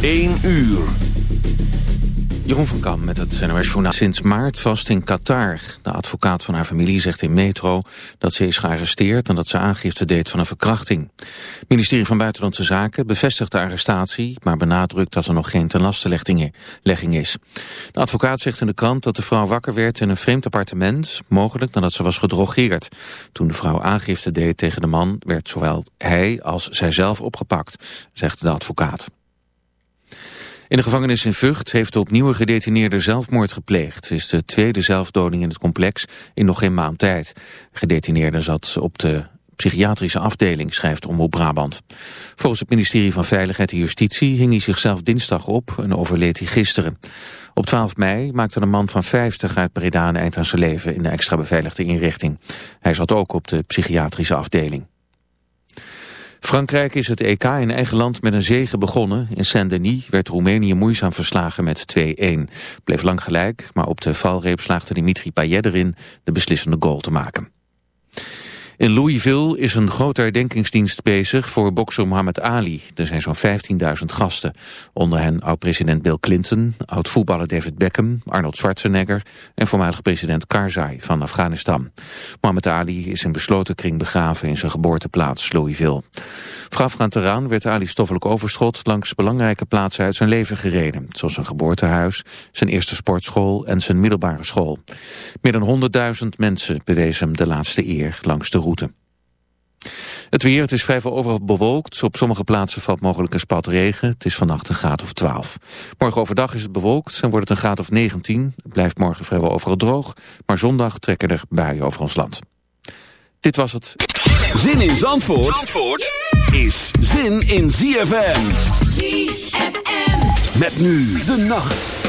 1 uur. Jeroen van Kam met het NOS Journaal. Sinds maart vast in Qatar. De advocaat van haar familie zegt in Metro dat ze is gearresteerd... en dat ze aangifte deed van een verkrachting. Het ministerie van Buitenlandse Zaken bevestigt de arrestatie... maar benadrukt dat er nog geen tenlastelegging is. De advocaat zegt in de krant dat de vrouw wakker werd in een vreemd appartement... mogelijk nadat ze was gedrogeerd. Toen de vrouw aangifte deed tegen de man... werd zowel hij als zijzelf opgepakt, zegt de advocaat. In de gevangenis in Vught heeft de opnieuw gedetineerde zelfmoord gepleegd. Het is de tweede zelfdoding in het complex in nog geen maand tijd. De gedetineerde zat op de psychiatrische afdeling, schrijft Omroep Brabant. Volgens het ministerie van Veiligheid en Justitie hing hij zichzelf dinsdag op en overleed hij gisteren. Op 12 mei maakte een man van 50 uit Breda een eind aan zijn leven in de extra beveiligde inrichting. Hij zat ook op de psychiatrische afdeling. Frankrijk is het EK in eigen land met een zege begonnen. In Saint-Denis werd Roemenië moeizaam verslagen met 2-1. Bleef lang gelijk, maar op de valreep slaagde Dimitri Payet erin de beslissende goal te maken. In Louisville is een grote herdenkingsdienst bezig voor bokser Muhammad Ali. Er zijn zo'n 15.000 gasten. Onder hen oud-president Bill Clinton, oud-voetballer David Beckham, Arnold Schwarzenegger en voormalig president Karzai van Afghanistan. Muhammad Ali is in besloten kring begraven in zijn geboorteplaats Louisville. Voorafgaand eraan werd Ali stoffelijk overschot langs belangrijke plaatsen uit zijn leven gereden. Zoals zijn geboortehuis, zijn eerste sportschool en zijn middelbare school. Meer dan 100.000 mensen bewezen hem de laatste eer langs de route. Het weer, het is vrijwel overal bewolkt. Op sommige plaatsen valt mogelijk een spat regen. Het is vannacht een graad of 12. Morgen overdag is het bewolkt en wordt het een graad of 19. Het blijft morgen vrijwel overal droog. Maar zondag trekken er buien over ons land. Dit was het. Zin in Zandvoort, Zandvoort is zin in ZFM. ZFM. Met nu de nacht.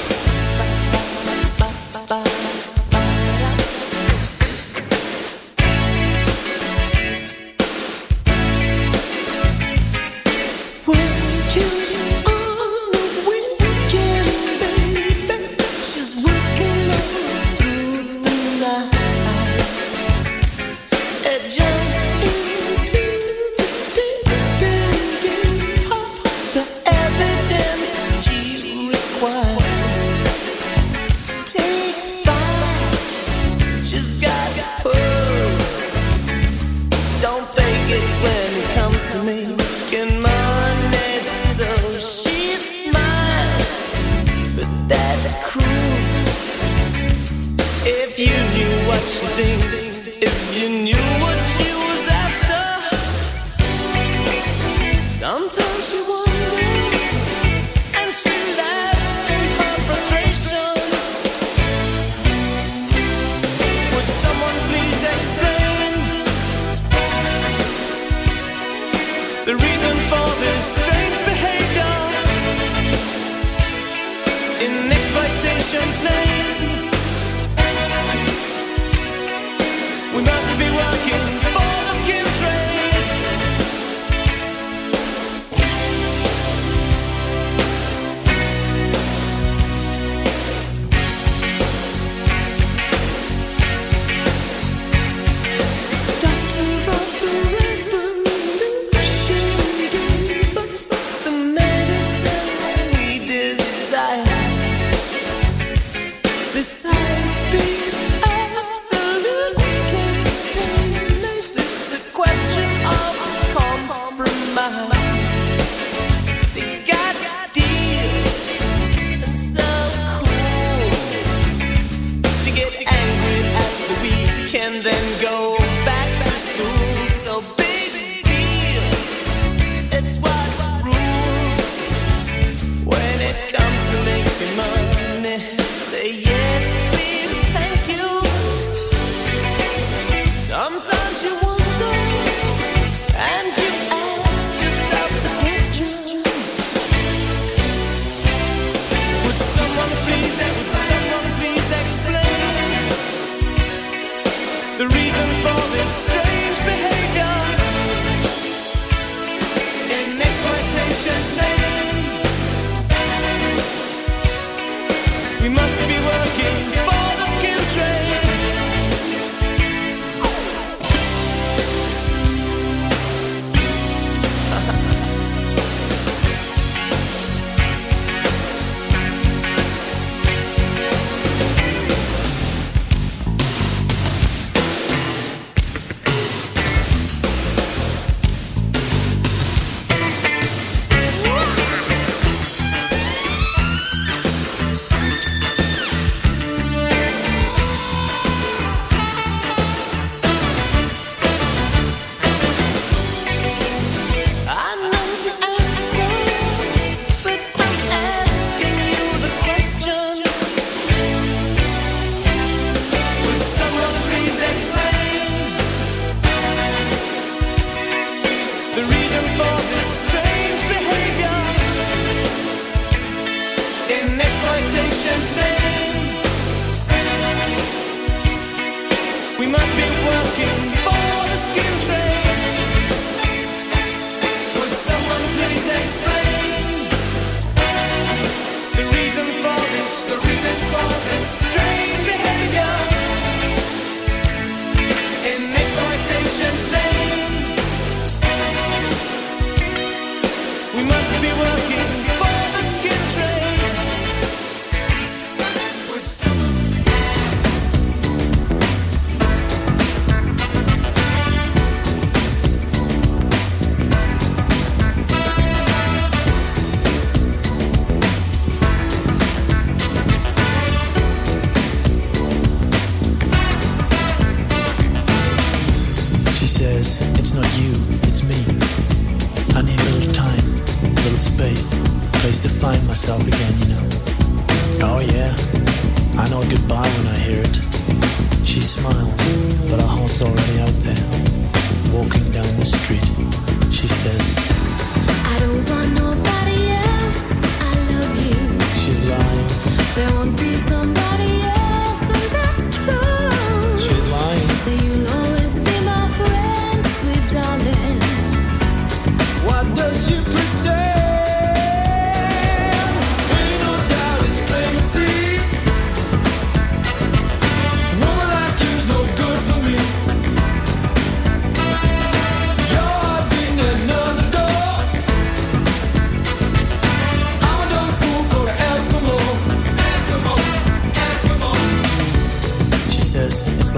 and say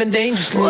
living dangerously.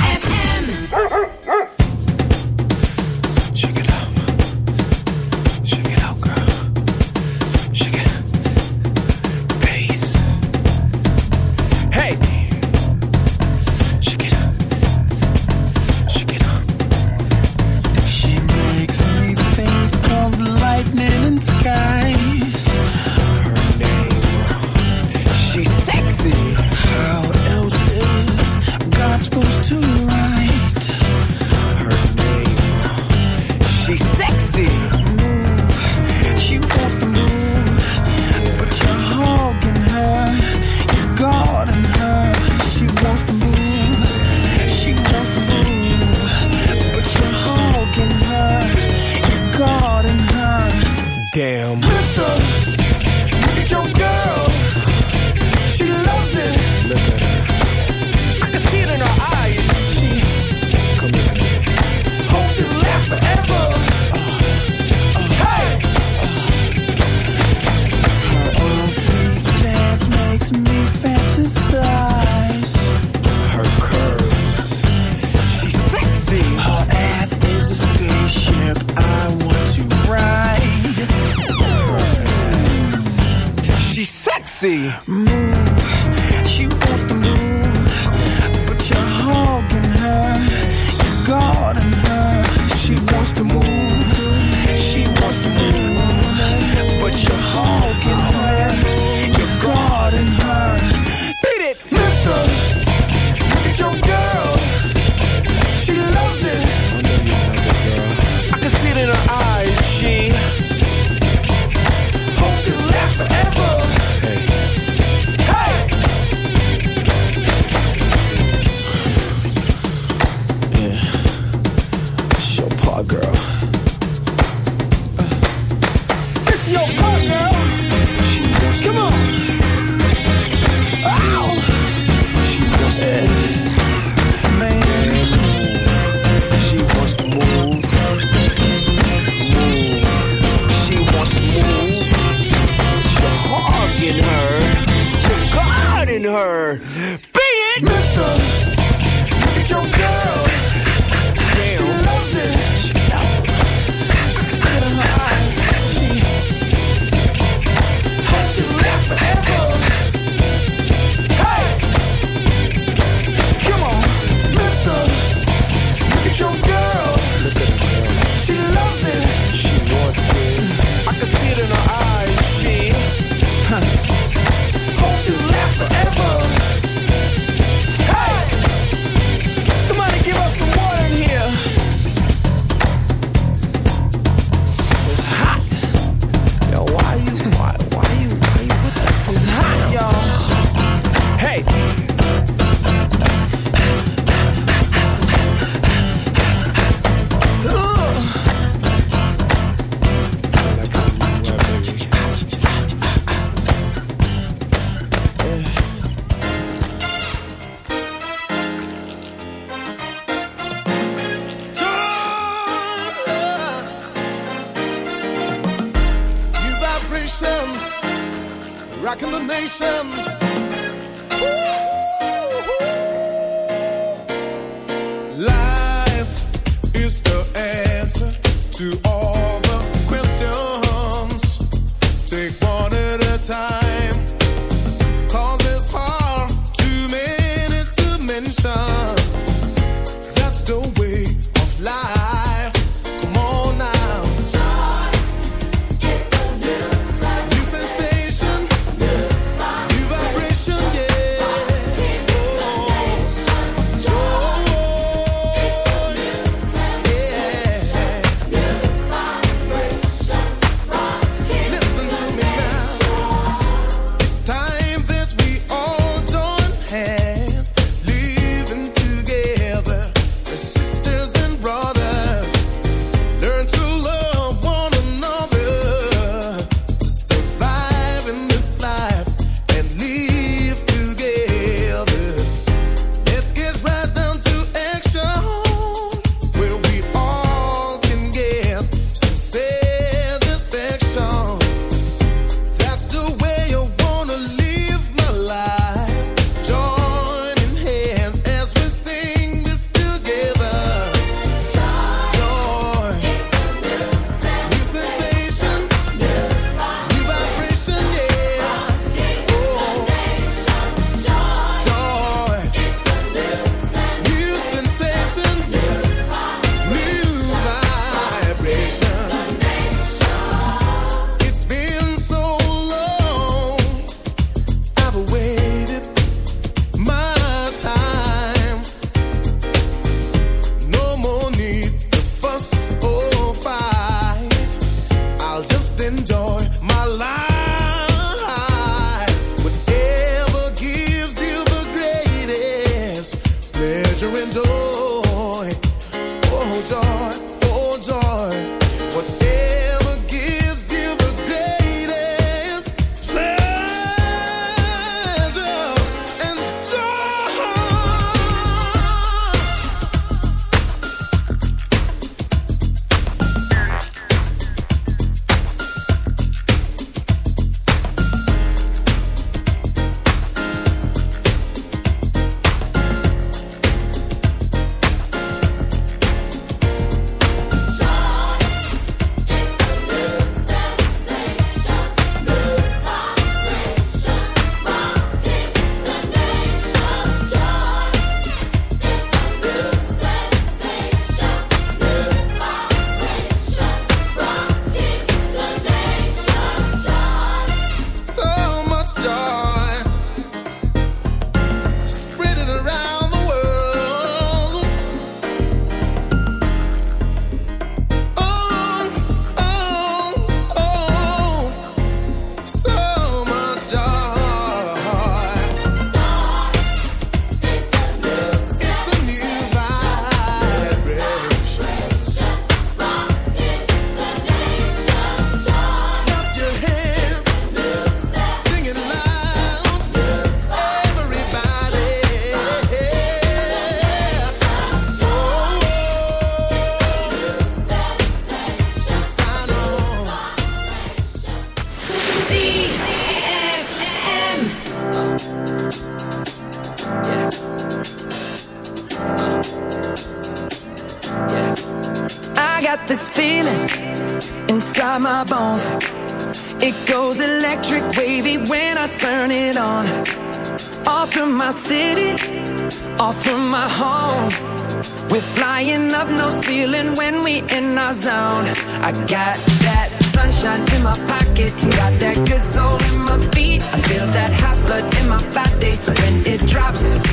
zone. I got that sunshine in my pocket, got that good soul in my feet. I feel that hot blood in my body when it drops.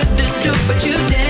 should do, but you did.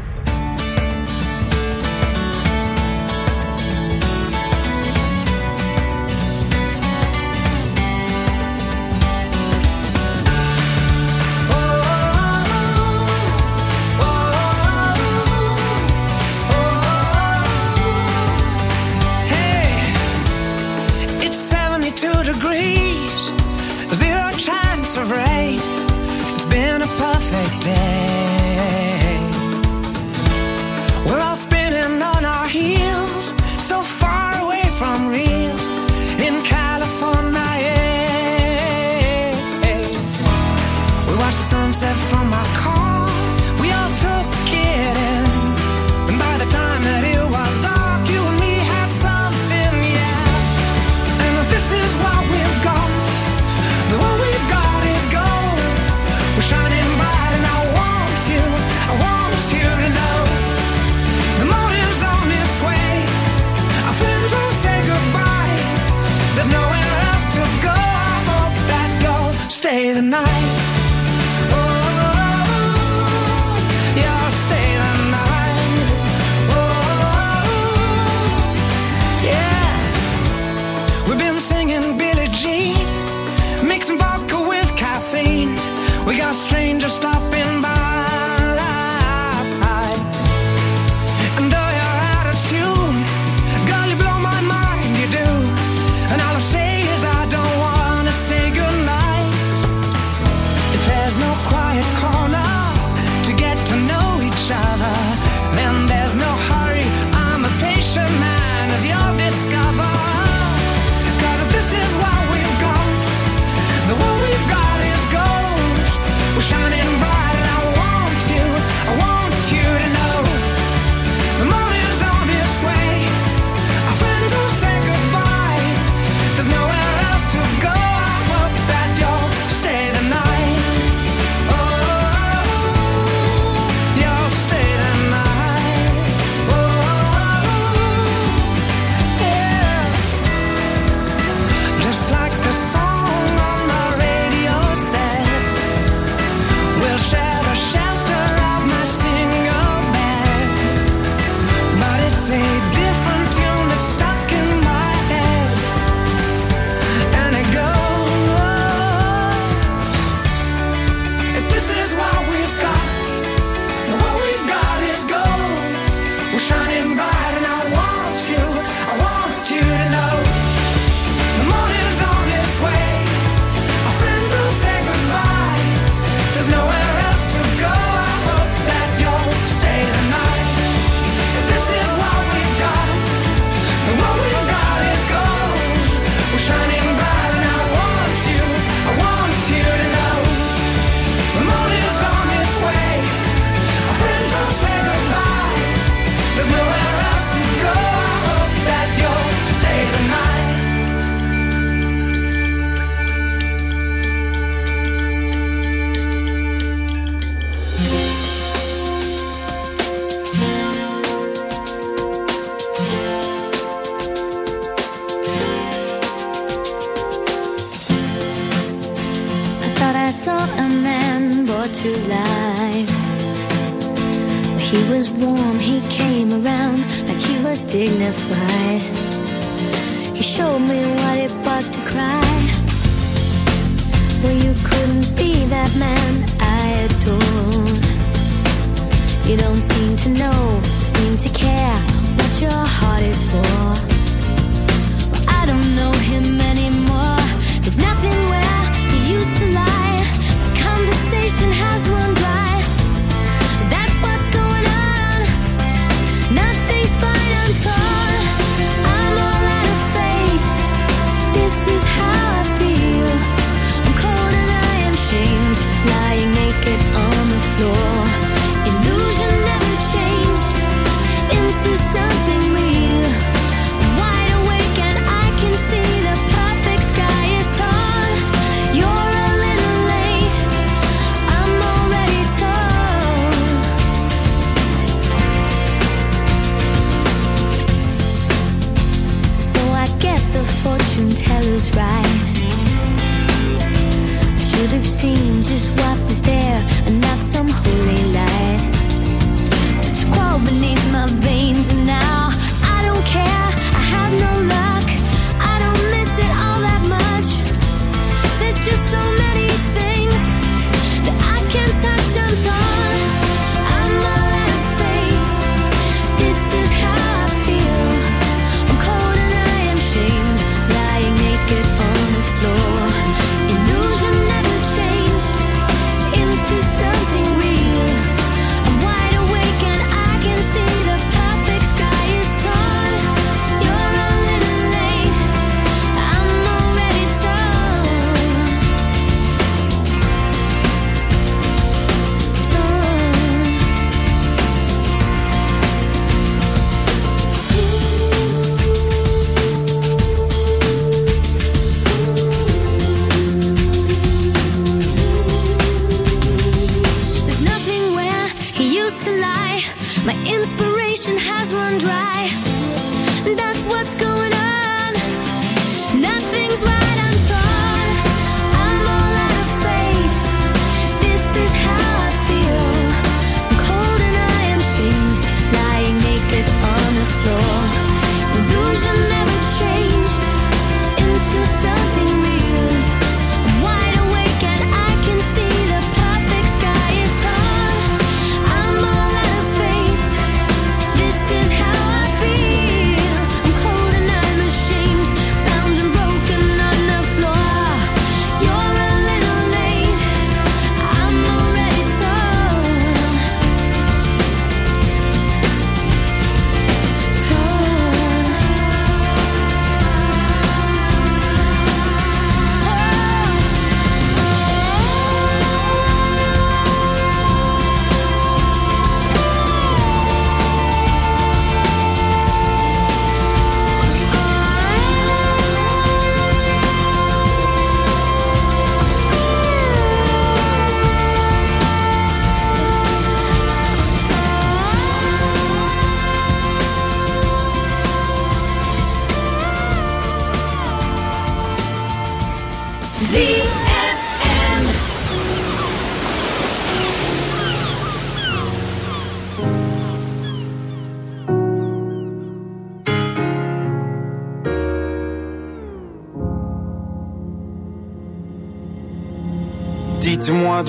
perfect day.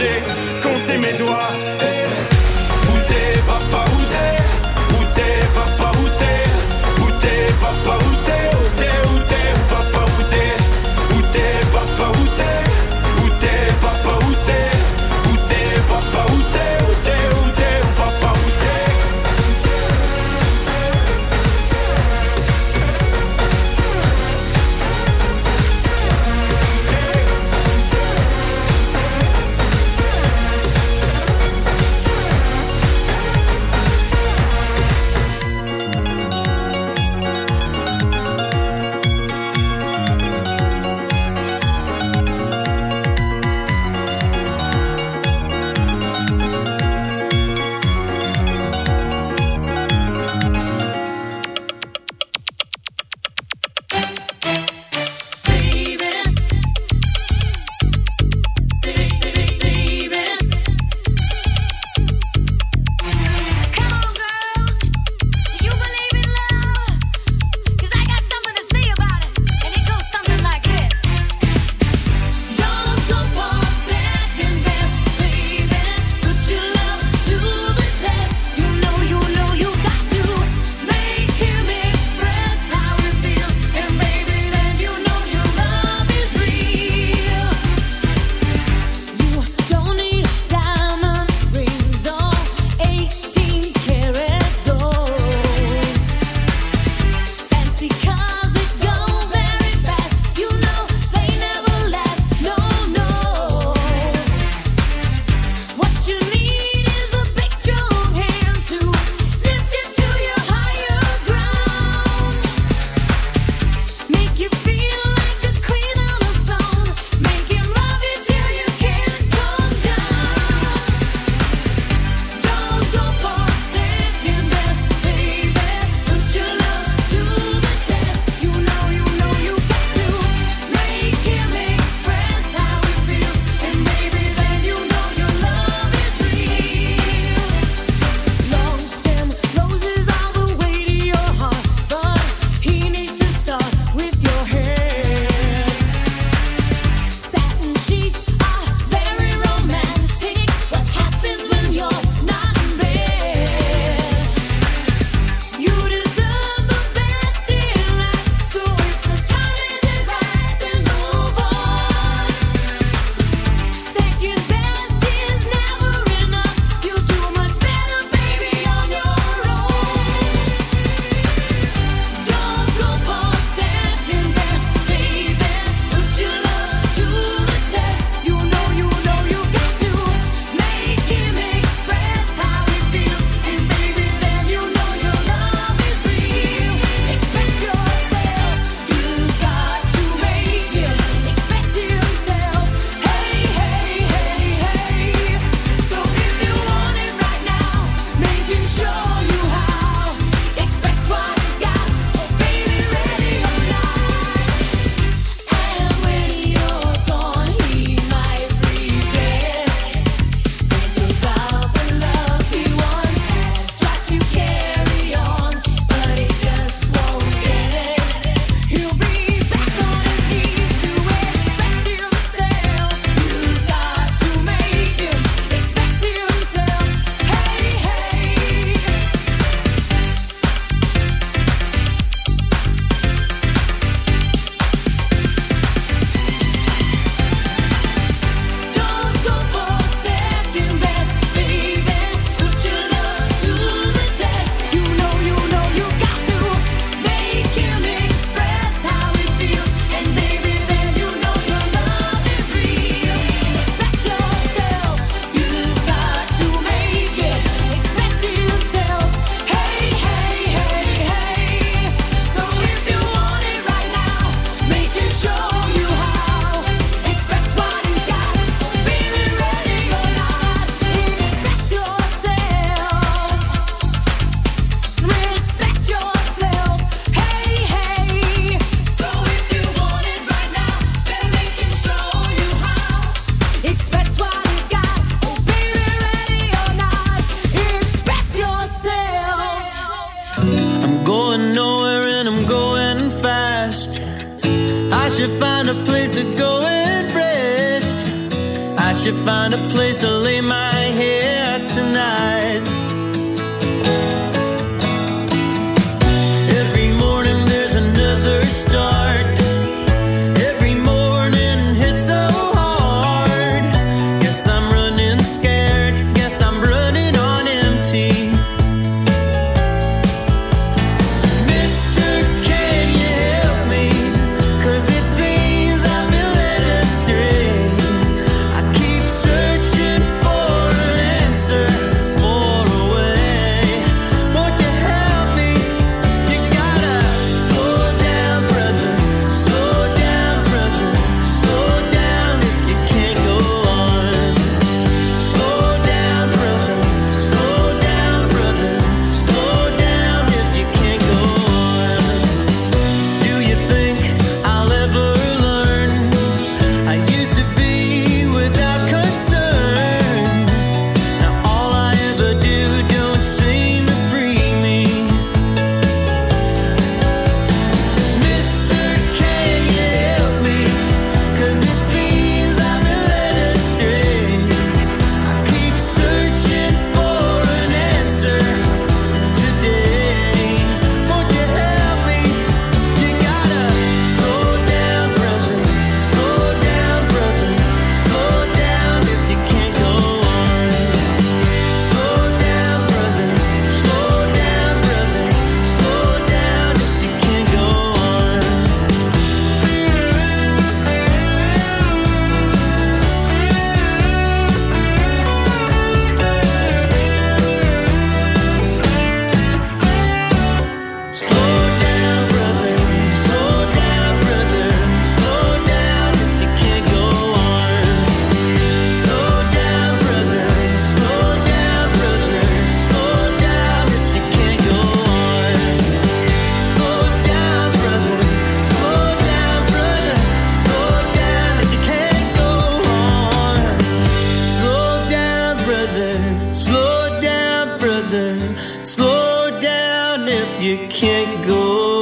moins you can't go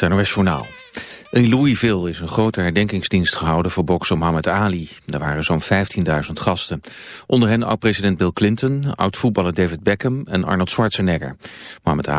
het NOS. In Louisville is een grote herdenkingsdienst gehouden voor bokser Muhammad Ali. Er waren zo'n 15.000 gasten. Onder hen oud-president Bill Clinton, oud-voetballer David Beckham en Arnold Schwarzenegger. Muhammad Ali